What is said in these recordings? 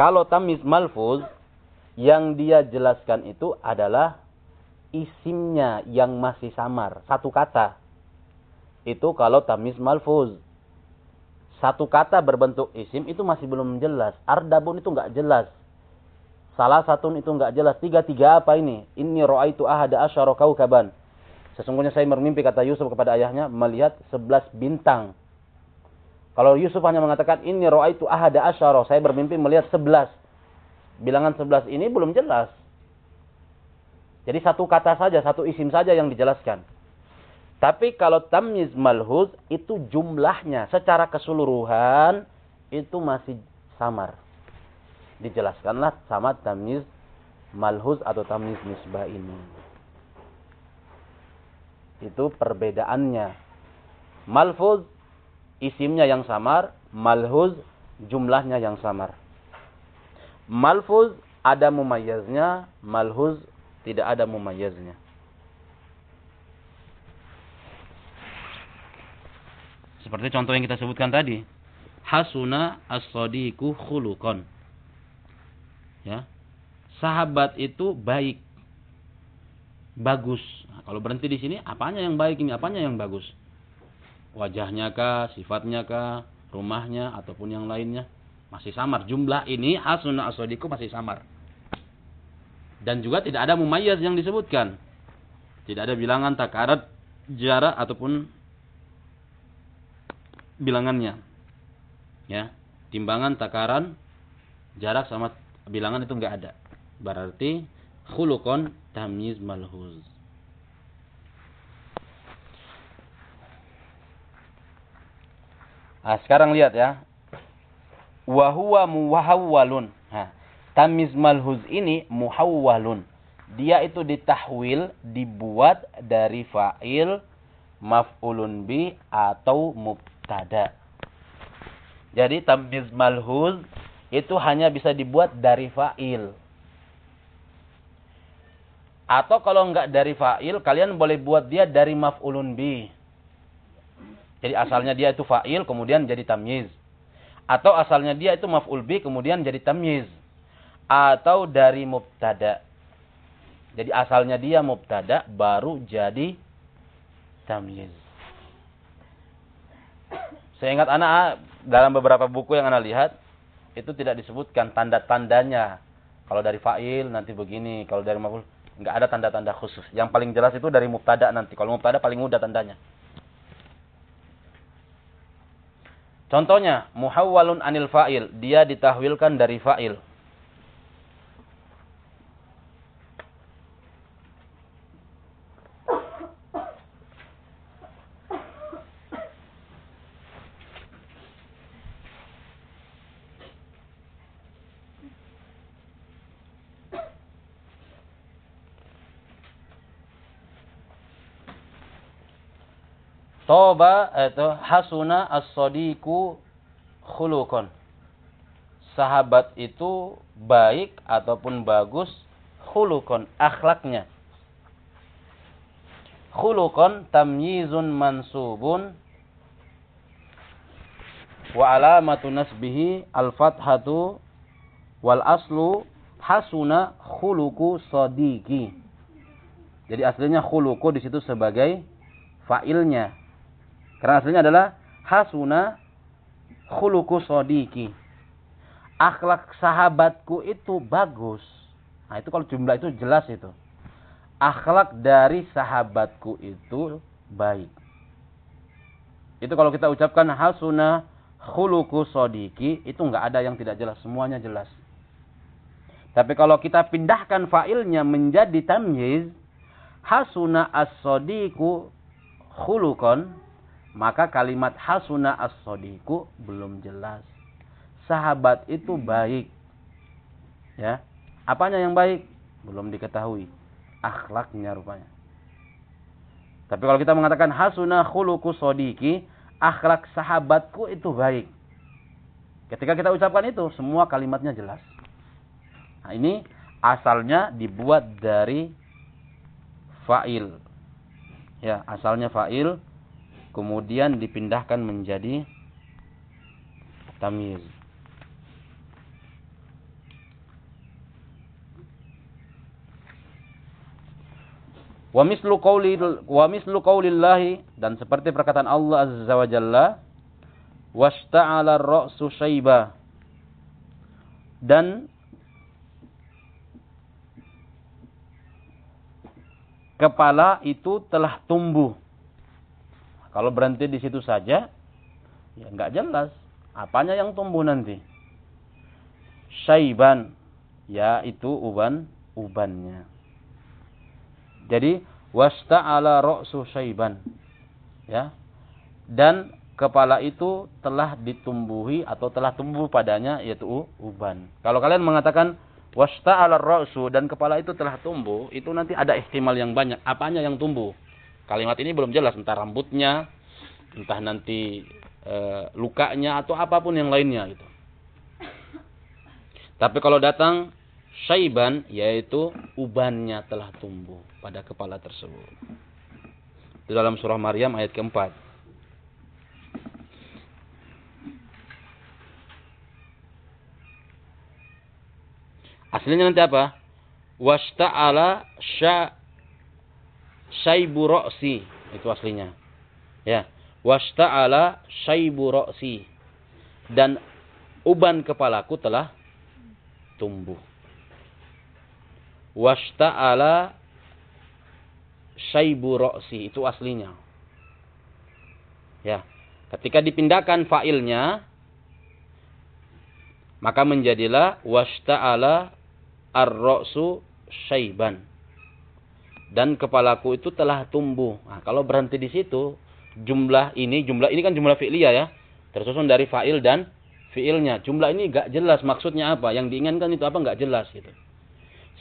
Kalau tamyiz malfuz yang dia jelaskan itu adalah isimnya yang masih samar, satu kata. Itu kalau tamyiz malfuz. Satu kata berbentuk isim itu masih belum jelas. Ardabun itu enggak jelas. Salah satu itu enggak jelas. Tiga-tiga apa ini? Ini ro'aitu ahada asyara kaukaban. Sesungguhnya saya bermimpi kata Yusuf kepada ayahnya melihat sebelas bintang. Kalau Yusuf hanya mengatakan ini ro'aitu ahada asyara. Saya bermimpi melihat sebelas. Bilangan sebelas ini belum jelas. Jadi satu kata saja, satu isim saja yang dijelaskan. Tapi kalau tamyiz malhuz itu jumlahnya secara keseluruhan itu masih samar. Dijelaskanlah sama tamyiz malhuz atau tamyiz nisbah ini. Itu perbedaannya. Malfuz isimnya yang samar, malhuz jumlahnya yang samar. Malfuz ada mumayyaznya, malhuz tidak ada mumayyaznya. Seperti contoh yang kita sebutkan tadi. Hasuna as-sadiku. Ya. Sahabat itu baik. Bagus. Nah, kalau berhenti di sini, apanya yang baik ini? Apanya yang bagus? Wajahnya kah, sifatnya kah, rumahnya ataupun yang lainnya masih samar. Jumlah ini hasuna as-sadiku masih samar. Dan juga tidak ada mumayyaz yang disebutkan. Tidak ada bilangan takarat jarak ataupun bilangannya. Ya, timbangan, takaran, jarak sama bilangan itu enggak ada. Berarti khulukon tamyiz malhuz. Nah, sekarang lihat ya. Wahuwa muhawwalun. Nah, tamyiz malhuz ini muhawwalun. Dia itu ditahwil, dibuat dari fa'il, maf'ulun bi atau mubtada. Jadi tamyiz malhuz itu hanya bisa dibuat dari fa'il. Atau kalau enggak dari fa'il, kalian boleh buat dia dari maf'ulun bi. Jadi asalnya dia itu fa'il, kemudian jadi tamyiz. Atau asalnya dia itu maf'ul bi, kemudian jadi tamyiz. Atau dari mubtada. Jadi asalnya dia mubtada, baru jadi tamyiz. Saya ingat anak dalam beberapa buku yang anak lihat itu tidak disebutkan tanda-tandanya. Kalau dari fa'il nanti begini, kalau dari maf'ul enggak ada tanda-tanda khusus. Yang paling jelas itu dari mubtada nanti. Kalau mubtada paling mudah tandanya. Contohnya, muhawwalun anil fa'il, dia ditahwilkan dari fa'il. Toba itu hasuna as-sadiku khulukon. Sahabat itu baik ataupun bagus khulukon akhlaknya. Khulukon tamyizun mansubun wa alamatu nasbihi al-fathatu wal aslu hasuna khuluku sadiqi. Jadi aslinya khuluku di situ sebagai fa'ilnya karena aslinya adalah hasuna khuluku sodiki. Akhlak sahabatku itu bagus. Nah itu kalau jumlah itu jelas itu. Akhlak dari sahabatku itu baik. Itu kalau kita ucapkan hasuna khuluku sodiki, itu nggak ada yang tidak jelas. Semuanya jelas. Tapi kalau kita pindahkan failnya menjadi tamyiz, hasuna as-sodiku khulukon, maka kalimat hasuna as-sodiku belum jelas. Sahabat itu baik. Ya. Apanya yang baik? Belum diketahui. Akhlaknya rupanya. Tapi kalau kita mengatakan hasuna khuluku sodiki, akhlak sahabatku itu baik. Ketika kita ucapkan itu, semua kalimatnya jelas. Nah, ini asalnya dibuat dari fa'il. Ya, asalnya fa'il kemudian dipindahkan menjadi tamyiz. Wa mislu qawli wa dan seperti perkataan Allah Azza wa Jalla wasta'ala ar-ra'su shayba dan kepala itu telah tumbuh kalau berhenti di situ saja ya enggak jelas apanya yang tumbuh nanti. Syaiban ya itu uban ubannya. Jadi wasta'ala ra'su syaiban. Ya. Dan kepala itu telah ditumbuhi atau telah tumbuh padanya yaitu uban. Kalau kalian mengatakan wasta'ala ra'su dan kepala itu telah tumbuh, itu nanti ada ihtimal yang banyak. Apanya yang tumbuh? Kalimat ini belum jelas entah rambutnya, entah nanti e, lukanya atau apa pun yang lainnya gitu. Tapi kalau datang syaiban yaitu ubannya telah tumbuh pada kepala tersebut. Di dalam surah Maryam ayat keempat. Aslinya nanti apa? Wasta'ala sya syaibu ro'si. Itu aslinya. Ya. Wasta'ala syaibu ro'si. Dan uban kepalaku telah tumbuh wasta'ala syaibu ro'si. Itu aslinya. Ya. Ketika dipindahkan fa'ilnya, maka menjadilah wasta'ala ar-ro'su syaiban. Dan kepalaku itu telah tumbuh. Nah, kalau berhenti di situ, jumlah ini, jumlah ini kan jumlah fi'liyah ya. Tersusun dari fa'il dan fi'ilnya. Jumlah ini gak jelas maksudnya apa. Yang diinginkan itu apa gak jelas gitu.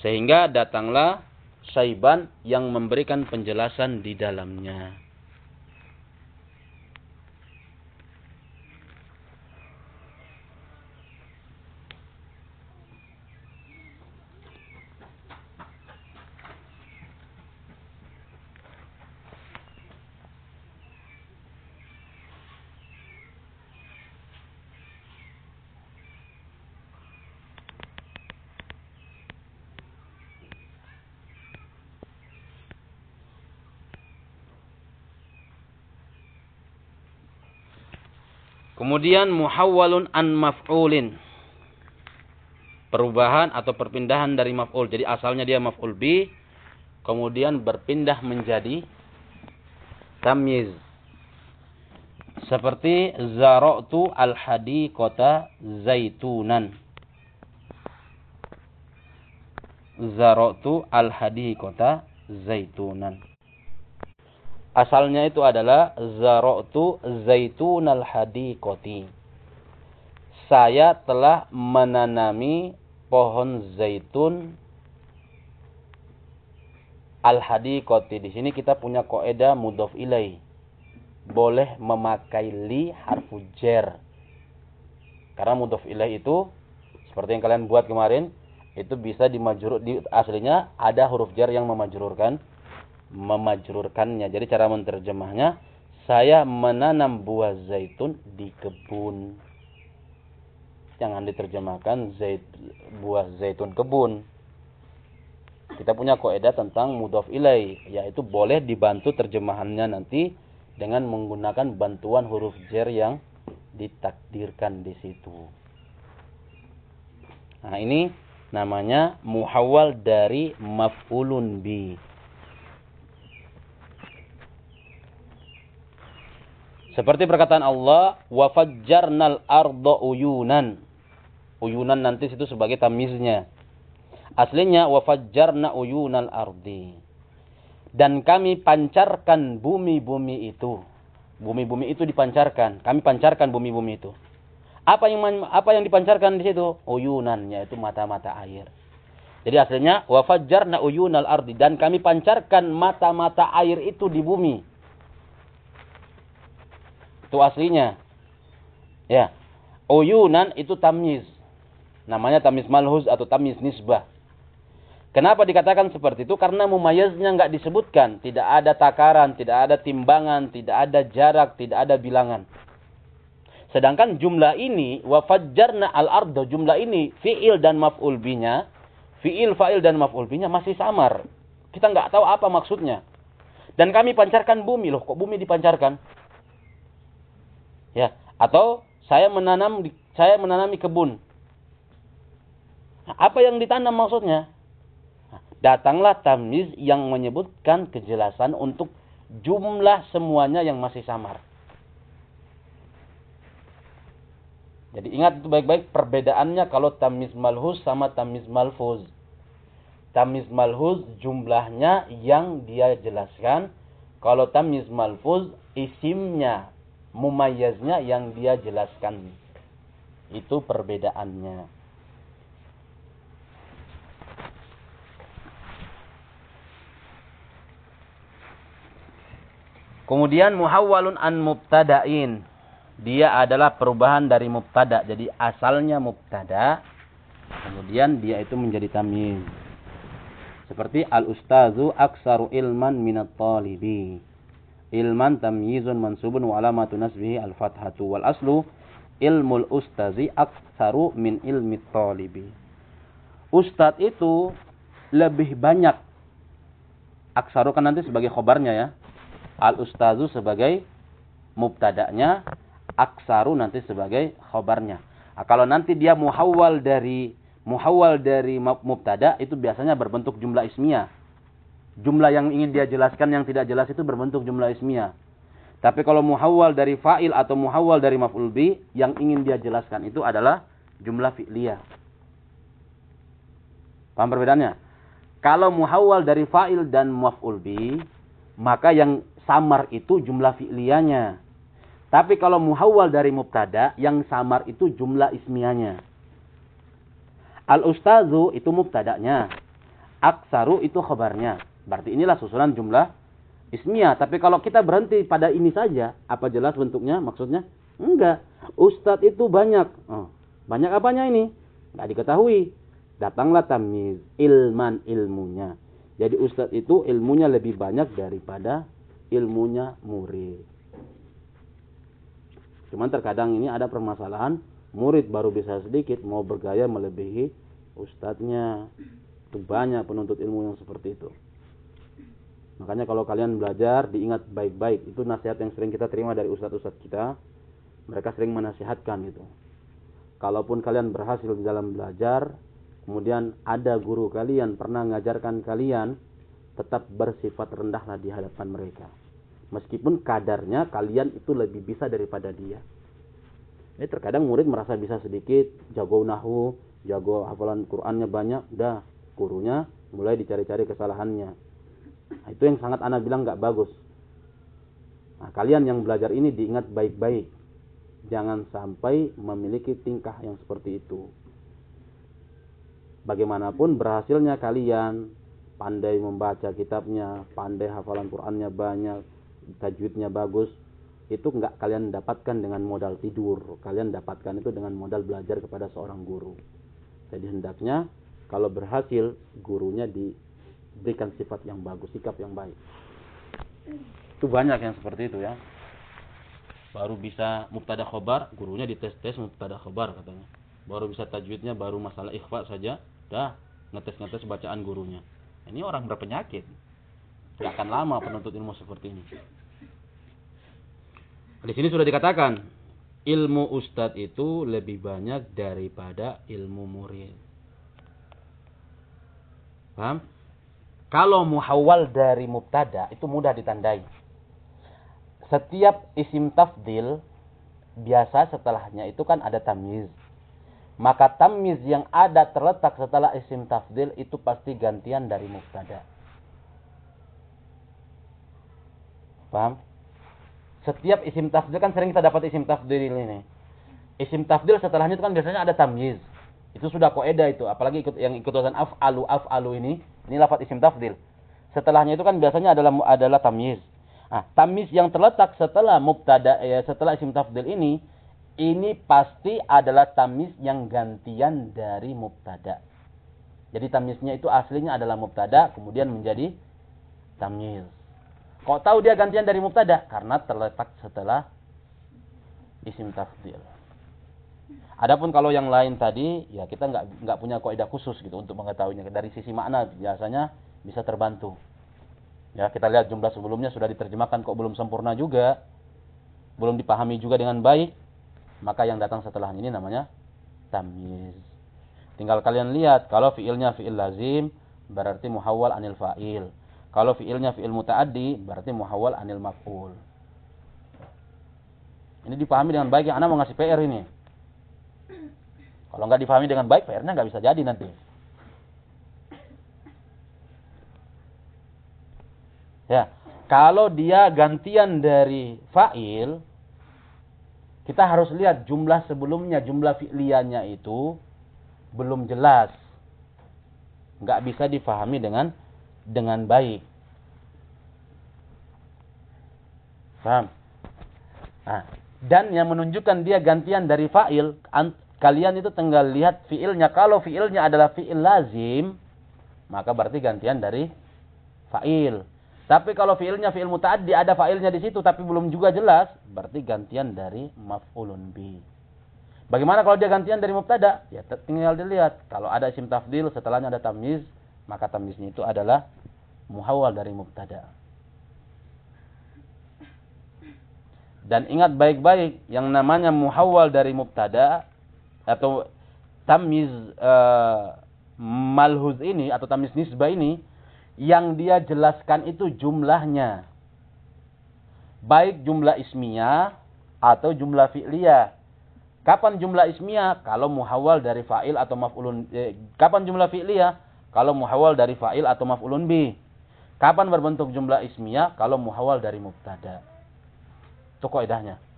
Sehingga datanglah Saiban yang memberikan penjelasan di dalamnya. Kemudian muhawwalun an maf'ulin. Perubahan atau perpindahan dari maf'ul. Jadi asalnya dia maf'ul bi, kemudian berpindah menjadi tamyiz. Seperti zara'tu al-hadiqata zaitunan. Zara'tu al-hadiqata zaitunan. Asalnya itu adalah zara'tu zaitunal hadiqati. Saya telah menanami pohon zaitun al-hadiqati. Di sini kita punya kaidah mudhof ilai. Boleh memakai li harfu jar. Karena mudhof ilai itu seperti yang kalian buat kemarin, itu bisa dimajrur di aslinya ada huruf jar yang memajrurkan memajrurkannya. Jadi cara menerjemahnya, saya menanam buah zaitun di kebun. Jangan diterjemahkan zait, buah zaitun kebun. Kita punya kaidah tentang mudhaf ilai, yaitu boleh dibantu terjemahannya nanti dengan menggunakan bantuan huruf jar yang ditakdirkan di situ. Nah, ini namanya muhawal dari maf'ulun bi. Seperti perkataan Allah, wa fajjarnal arda uyunan. Uyunan nanti situ sebagai tamiznya. Aslinya wa fajjarna uyunal ardi. Dan kami pancarkan bumi-bumi itu. Bumi-bumi itu dipancarkan. Kami pancarkan bumi-bumi itu. Apa yang apa yang dipancarkan di situ? Uyunan, yaitu mata-mata air. Jadi aslinya wa fajjarna uyunal ardi dan kami pancarkan mata-mata air itu di bumi. Itu aslinya. Ya. Uyunan itu tamyiz. Namanya tamyiz malhuz atau tamyiz nisbah. Kenapa dikatakan seperti itu? Karena mumayaznya nggak disebutkan. Tidak ada takaran, tidak ada timbangan, tidak ada jarak, tidak ada bilangan. Sedangkan jumlah ini, wafajjarna al-ardo, jumlah ini, fi'il dan maf'ul binya, fi'il, fa'il dan maf'ul binya masih samar. kita nggak tahu apa maksudnya. Dan kami pancarkan bumi loh, kok bumi dipancarkan? Ya, atau saya menanam saya menanami kebun. Nah, apa yang ditanam maksudnya? Nah, datanglah tamiz yang menyebutkan kejelasan untuk jumlah semuanya yang masih samar. Jadi ingat itu baik-baik perbedaannya kalau tamiz malhus sama tamiz malfuz. Tamiz malhuz jumlahnya yang dia jelaskan. Kalau tamiz malfuz isimnya, mumayyaznya yang dia jelaskan. Itu perbedaannya. Kemudian muhawwalun an mubtada'in. Dia adalah perubahan dari mubtada. Jadi asalnya mubtada. Kemudian dia itu menjadi tamyiz. Seperti al-ustazu aksaru ilman minat talibi. Ilman tamyizun mansubun wa alamatu nasbihi al-fathatu wal aslu ilmul ustazi aksaru min ilmi talibi. Ustad itu lebih banyak. Aksaru kan nanti sebagai khobarnya ya al-ustazu sebagai mubtada'nya, aksaru nanti sebagai khobarnya. Nah, kalau nanti dia muhawwal dari muhawwal dari mubtada itu biasanya berbentuk jumlah ismiyah. Jumlah yang ingin dia jelaskan yang tidak jelas itu berbentuk jumlah ismiyah. Tapi kalau muhawwal dari fa'il atau muhawwal dari maf'ul bi yang ingin dia jelaskan itu adalah jumlah fi'liyah. Paham perbedaannya? Kalau muhawwal dari fa'il dan maf'ul bi, maka yang samar itu jumlah fi'liyanya. Tapi kalau muhawwal dari mubtada, yang samar itu jumlah ismiyanya. Al-ustazu itu mubtadanya. Aksaru itu khabarnya. Berarti inilah susunan jumlah ismiyah. Tapi kalau kita berhenti pada ini saja, apa jelas bentuknya maksudnya? Enggak. Ustadz itu banyak. Oh, banyak apanya ini? Enggak diketahui. Datanglah tamiz. Ilman ilmunya. Jadi ustadz itu ilmunya lebih banyak daripada ilmunya murid. Cuman terkadang ini ada permasalahan, murid baru bisa sedikit, mau bergaya melebihi ustadznya. Itu banyak penuntut ilmu yang seperti itu. Makanya kalau kalian belajar, diingat baik-baik. Itu nasihat yang sering kita terima dari ustadz-ustadz kita. Mereka sering menasihatkan itu. Kalaupun kalian berhasil dalam belajar, kemudian ada guru kalian pernah mengajarkan kalian, tetap bersifat rendahlah di hadapan mereka. Meskipun kadarnya kalian itu lebih bisa daripada dia. Ini terkadang murid merasa bisa sedikit, jago nahu, jago hafalan Qur'annya banyak, dah gurunya mulai dicari-cari kesalahannya. Nah, itu yang sangat anak bilang nggak bagus. Nah, kalian yang belajar ini diingat baik-baik. Jangan sampai memiliki tingkah yang seperti itu. Bagaimanapun berhasilnya kalian pandai membaca kitabnya, pandai hafalan Qur'annya banyak, tajwidnya bagus, itu enggak kalian dapatkan dengan modal tidur. Kalian dapatkan itu dengan modal belajar kepada seorang guru. Jadi hendaknya kalau berhasil gurunya diberikan sifat yang bagus, sikap yang baik. Itu banyak yang seperti itu ya. Baru bisa mubtada khobar, gurunya dites-tes mubtada khobar katanya. Baru bisa tajwidnya, baru masalah ikhfa saja, dah ngetes-ngetes bacaan gurunya. Ini orang berpenyakit. Tidak akan lama penuntut ilmu seperti ini. Di sini sudah dikatakan, ilmu ustadz itu lebih banyak daripada ilmu murid. Paham? Kalau muhawal dari mubtada itu mudah ditandai. Setiap isim tafdil biasa setelahnya itu kan ada tamyiz. Maka tamiz yang ada terletak setelah isim tafdil itu pasti gantian dari mubtada. Paham? Setiap isim tafdil kan sering kita dapat isim tafdil ini. Isim tafdil setelahnya itu kan biasanya ada tamyiz. Itu sudah koedah itu, apalagi ikut yang ikut af af'alu af'alu ini, ini lafaz isim tafdil. Setelahnya itu kan biasanya adalah adalah tamyiz. Nah, tamyiz yang terletak setelah mubtada ya setelah isim tafdil ini ini pasti adalah tamis yang gantian dari mubtada. Jadi tamisnya itu aslinya adalah mubtada, kemudian menjadi tamis. Kok tahu dia gantian dari mubtada? Karena terletak setelah isim tafdil. Adapun kalau yang lain tadi, ya kita nggak nggak punya kaidah khusus gitu untuk mengetahuinya. Dari sisi makna biasanya bisa terbantu. Ya, kita lihat jumlah sebelumnya sudah diterjemahkan kok belum sempurna juga. Belum dipahami juga dengan baik. Maka yang datang setelah ini namanya tamyiz. Tinggal kalian lihat kalau fiilnya fiil lazim berarti muhawwal anil fa'il. Kalau fiilnya fiil mutaaddi berarti muhawwal anil maf'ul. Ini dipahami dengan baik yang Anda mau ngasih PR ini. Kalau nggak dipahami dengan baik, PR-nya nggak bisa jadi nanti. Ya, kalau dia gantian dari fa'il, kita harus lihat jumlah sebelumnya, jumlah fi'liannya itu belum jelas. Nggak bisa difahami dengan dengan baik. Paham? Nah, dan yang menunjukkan dia gantian dari fa'il, kalian itu tinggal lihat fi'ilnya. Kalau fi'ilnya adalah fi'il lazim, maka berarti gantian dari fa'il. Tapi kalau fiilnya fiil mutaaddi ada failnya di situ tapi belum juga jelas, berarti gantian dari maf'ulun bi. Bagaimana kalau dia gantian dari mubtada? Ya tinggal dilihat. Kalau ada isim tafdil setelahnya ada tamyiz, maka tamyiznya itu adalah muhawwal dari mubtada. Dan ingat baik-baik yang namanya muhawwal dari mubtada atau tamyiz uh, malhuz ini atau tamyiz nisbah ini yang dia jelaskan itu jumlahnya. Baik jumlah ismiyah atau jumlah fi'liyah. Kapan jumlah ismiyah? Kalau muhawal dari fa'il atau maf'ulun eh, kapan jumlah fi'liyah? Kalau muhawal dari fa'il atau maf'ulun bi. Kapan berbentuk jumlah ismiyah? Kalau muhawal dari mubtada. Itu kaidahnya.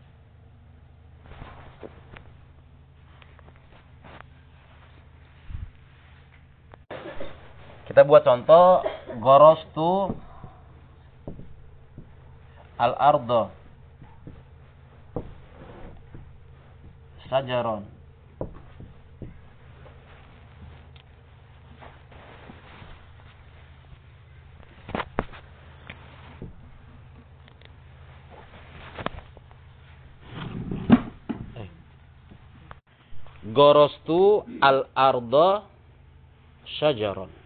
Kita buat contoh gorostu al-ardo sajaron. Gorostu al-ardo syajaron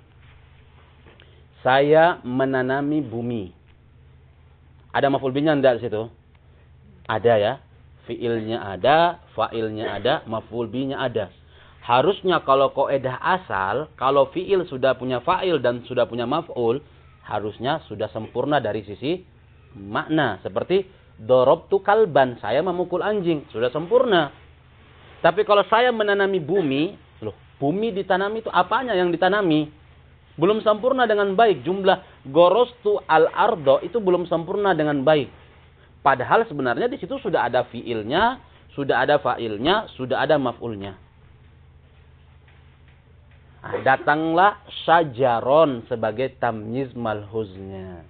saya menanami bumi. Ada maf'ul binya enggak di situ? Ada ya. Fiilnya ada, fa'ilnya ada, maf'ul binya ada. Harusnya kalau koedah asal, kalau fiil sudah punya fa'il dan sudah punya maf'ul, harusnya sudah sempurna dari sisi makna. Seperti dorob tu kalban, saya memukul anjing, sudah sempurna. Tapi kalau saya menanami bumi, loh, bumi ditanami itu apanya yang ditanami? Belum sempurna dengan baik. Jumlah gorostu al-ardo itu belum sempurna dengan baik. Padahal sebenarnya di situ sudah ada fiilnya, sudah ada fa'ilnya, sudah ada maf'ulnya. Nah, datanglah sajaron sebagai tamyiz malhuznya.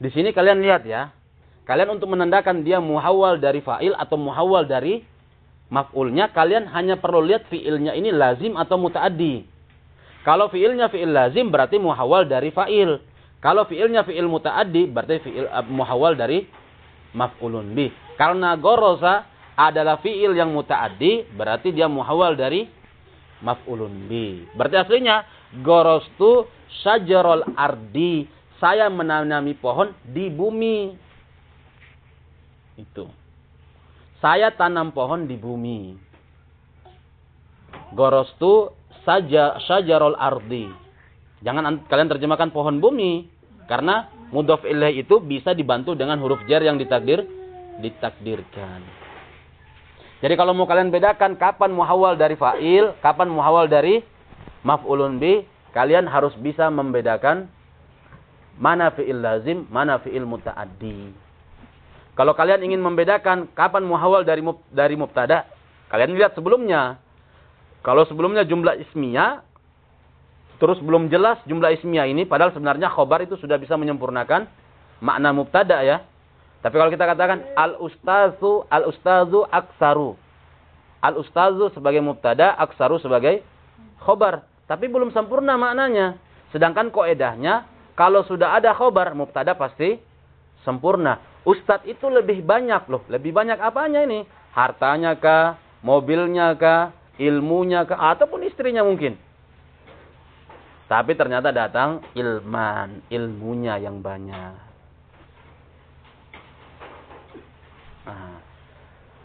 Di sini kalian lihat ya. Kalian untuk menandakan dia muhawal dari fa'il atau muhawal dari maf'ulnya, kalian hanya perlu lihat fiilnya ini lazim atau muta'addi. Kalau fiilnya fiil lazim berarti muhawal dari fa'il. Kalau fiilnya fiil muta'addi berarti fiil uh, muhawal dari maf'ulun bi. Karena gorosa adalah fiil yang muta'addi berarti dia muhawal dari maf'ulun bi. Berarti aslinya gorostu syajarul ardi. Saya menanami pohon di bumi. Itu. Saya tanam pohon di bumi. Gorostu saja syajarul ardi. Jangan kalian terjemahkan pohon bumi karena mudhof ilaih itu bisa dibantu dengan huruf jar yang ditakdir ditakdirkan. Jadi kalau mau kalian bedakan kapan muhawal dari fa'il, kapan muhawal dari maf'ulun bi, kalian harus bisa membedakan mana fi'il lazim, mana fi'il muta'addi. Kalau kalian ingin membedakan kapan muhawal dari dari mubtada, kalian lihat sebelumnya. Kalau sebelumnya jumlah ismiyah, terus belum jelas jumlah ismiyah ini, padahal sebenarnya khobar itu sudah bisa menyempurnakan makna mubtada ya. Tapi kalau kita katakan al-ustazu, al-ustazu aksaru. Al-ustazu sebagai mubtada, aksaru sebagai khobar. Tapi belum sempurna maknanya. Sedangkan koedahnya, kalau sudah ada khobar, mubtada pasti sempurna. Ustadz itu lebih banyak loh. Lebih banyak apanya ini? Hartanya kah? Mobilnya kah? Ilmunya ke ataupun istrinya mungkin. Tapi ternyata datang ilman, ilmunya yang banyak. Nah.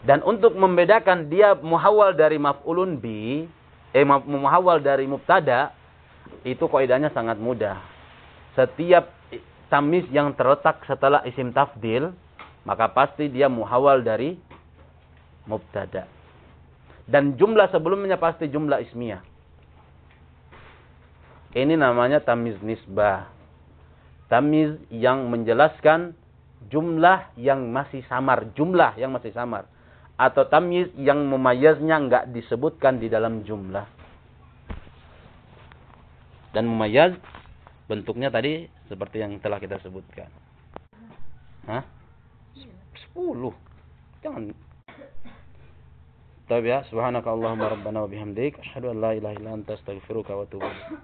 Dan untuk membedakan dia muhawal dari maf'ulun bi, eh muhawal dari mubtada, itu kaidahnya sangat mudah. Setiap tamis yang terletak setelah isim tafdil, maka pasti dia muhawal dari mubtada. Dan jumlah sebelumnya pasti jumlah ismiyah. Ini namanya tamiz nisbah. Tamiz yang menjelaskan jumlah yang masih samar. Jumlah yang masih samar. Atau tamiz yang memayaznya nggak disebutkan di dalam jumlah. Dan memayaz bentuknya tadi seperti yang telah kita sebutkan. Hah? Sepuluh. Jangan. طيب يا سبحانك اللهم ربنا وبحمدك أشهد أن لا إله إلا أنت أستغفرك وأتوب إليك.